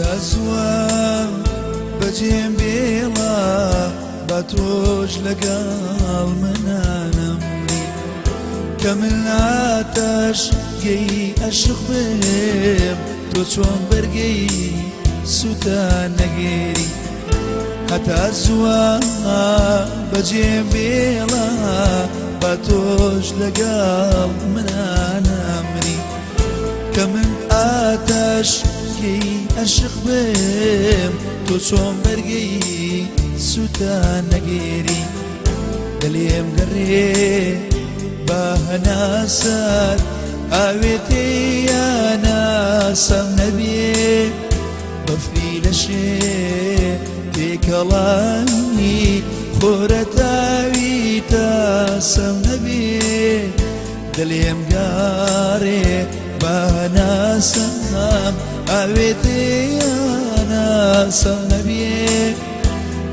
دەسوە بەجێم بێڵە بە تۆش لەگەڵ منانم کە من ناتەش گەی عشق بێم تۆ چۆن بەرگەی سووتان نەگەری هەتا زووە بەجێم بێڵە بە تۆش لەگەڵ منانەمری کە من ئاتەش بەرگەی عشق بم تۆ چۆن بەرگەی سووتان نەگەێری دەلێم گەڕێ بە هەناسەر ئاوێتێ یاناسەم نەبێ بەفری لەشێ تێکەڵانی خۆرەتاوی تاسەم نەبێ دەلێم گارێ بە هەناسەم ئاوێتێ ناسا نەبێ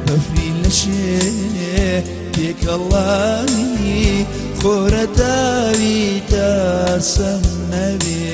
بەفری لەشێ پێکەڵانی خۆرەتاوی تاسە نەبێ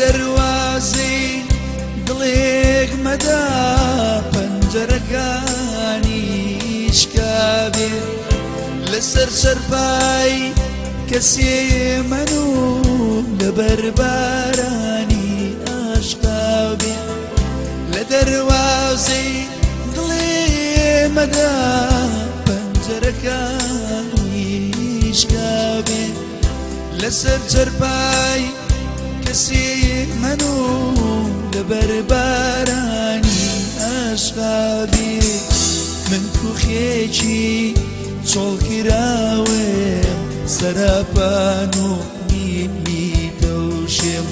دەواازی دڵێک مەدا پەنجەرەکانی شکابێ لەسەر سەرپای کەسێ من و لەبەربارانی ئاشقابێ لە دەواازی دڵێ مەدا پەنجەرەکانی شکابێ لەسەر جەرپای کەسێ بەربارانی ئەشقابی من کوخێکی چۆڵکراوێم سەراپان و میمی دەوشێم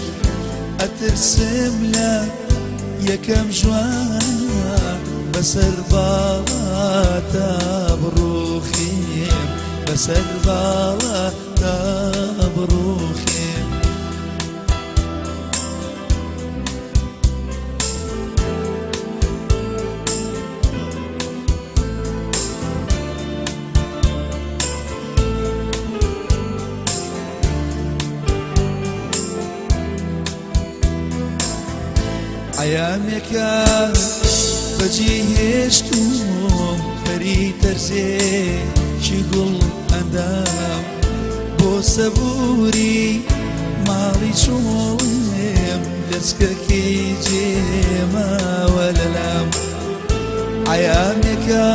ئەترسم لە یەکەم ژوانە بەسەر باڵە تا بڕۆخیم بەسەر باڵە تا حەیامێکە بەجێ هێشتوم پەری تەرزێ چی گوڵ ئەندام بۆ سەبووری ماڵی چۆڵێم دەستکەکی جێماوە لەلام حەیامێکە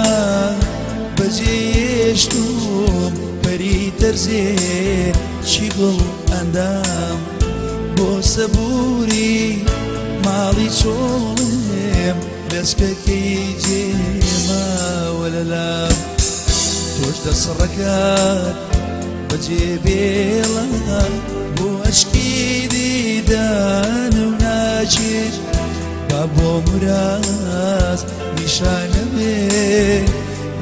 بەجێ هێشتوم پەری تەرزێ چی گوڵ ئەندام بۆ سەبووری چۆڵێم لەسکەکەی جێماوە لە لام تۆش دەسڕەکات بەجێ بێڵان بۆ ئەشکی دیدان و ناچێر با بۆ مراز نیشانە بێ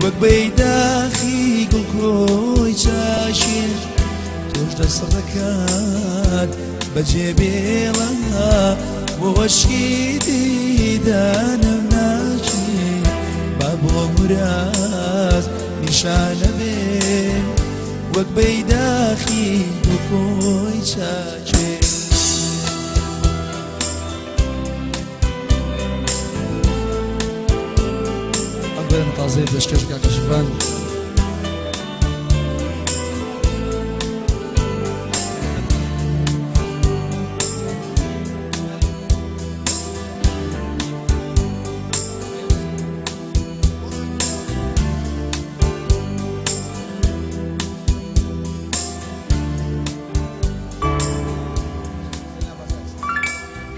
وەک بەیداخی گوڵکۆی چاشێر تۆش دەسڕەکات بەجێ بێڵان وواش جديد ناجي باب ومراز نشان بين وك بيداخي بكوي تاجي أبين تعزيز أشكشك عكشفان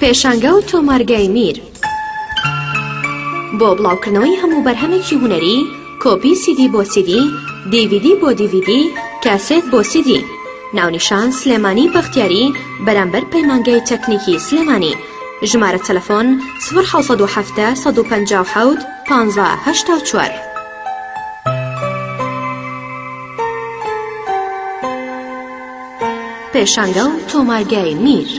پێشانگە و تۆمارگای میر بۆ بڵاوکردنەوەی هەموو بەرهەمێکی هوەری کۆپی سیدی بۆ سیدی دیVD بۆ دیVD کاسێت بۆ سیدی ناونیشان سلێمانی بەختیاری بەرامبەر پەیمانگەی تەکنیکی سلێمانی ژمارە تەلەفۆن 1970 15 پێشانگە و تۆماگای میر.